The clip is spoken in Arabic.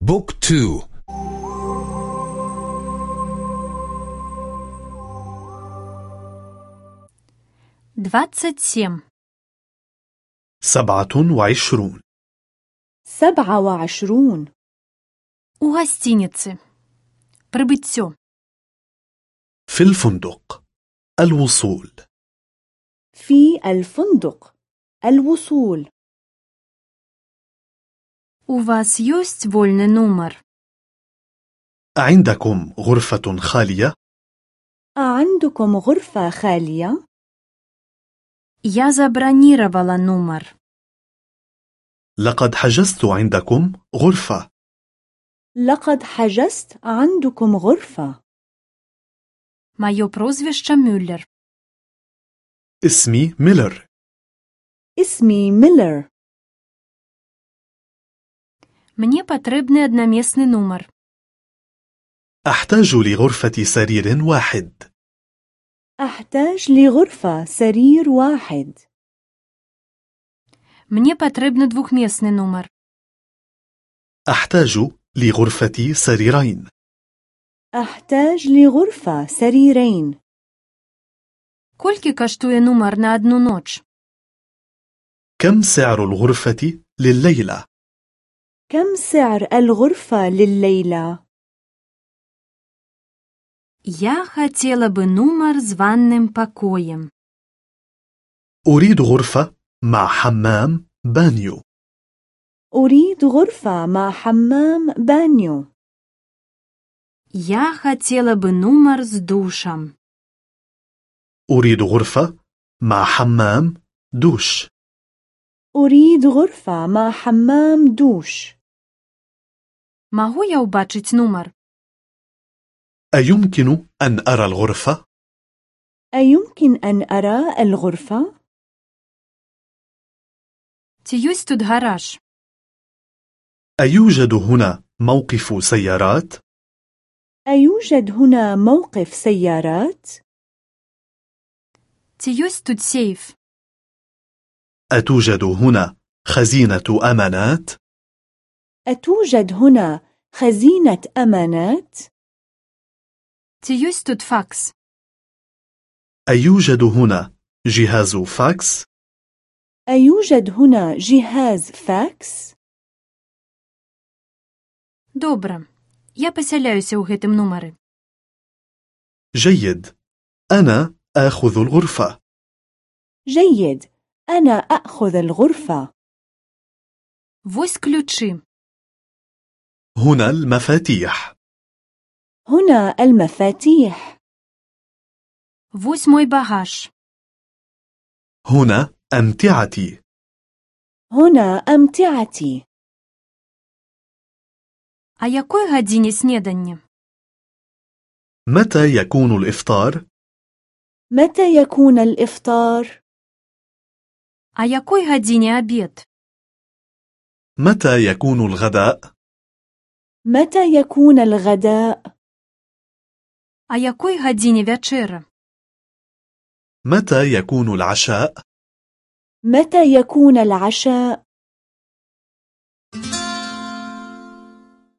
بوك تو двадцать семь سبعة وعشرون سبعة وعشرون у гостиницы прибыццё في الفندق الوصول في الفندق الوصول у вас ёсць вольны нумар عندكم غرفة خالية؟ أعندكم غرفة خالية؟ я забронировала нумар لقد حجزت عندكم غرفة لقد حجزت عندكم غرفة маё прозвішча мюллер اسمي ميلر اسمي ميلر мне патрэбны аднаместны нумар أحتاج لغرفة سرير واحد أحتاج لغرفة سرير واحد мне патрэбны двухместны нумар أحتاج لغرفة سريرين أحتاج لغرفة سريرين колькі каштуе нумар на адну ноч كم سعر الغرفة لليلة؟ كم سعر الغرفة لليلة؟ я хацела бы нумар з ванным пакоем أريد غرفة مع حمام بانيو أريد غرفة مع حمام بانيو я хацела бы нумар з душам أريد غرفة مع حمام دوش أريد غرفة مع حمام دوش магу я ўбачыць нумар أيمكن أن أرى الغرفة؟ أيمكن أن أرى الغرفة؟ ці ёсць тут гараж أيوجد هنا موقف سيارات؟ أيوجد هنا موقف سيارات؟ ці ёсць тут сейф أتوجد هنا خزينة أمانات؟ أتوجد هنا خزينة أمانات؟ ці ёсць тут факс أيوجد هنا جهاز فاكس؟ أيوجد هنا جهاز فاكس؟ добра я пасяляюся ў гэтым нумары جيد أنا آخذ الغرفة جيد أنا أخذ الغرفة вось ключы هنا المفاتيح هنا المفاتيح вось мой багаж هنا أمتعتي هنا أمتعتي а якой гадзіне снеданне متى يكون الإفطار؟ متى يكون الإفطار؟ а якой гадзіне абед متى يكون الغداء؟ متى يكون الغداء؟ а якой гадзіне вячэра متى يكون العشاء؟ متى يكون العشاء؟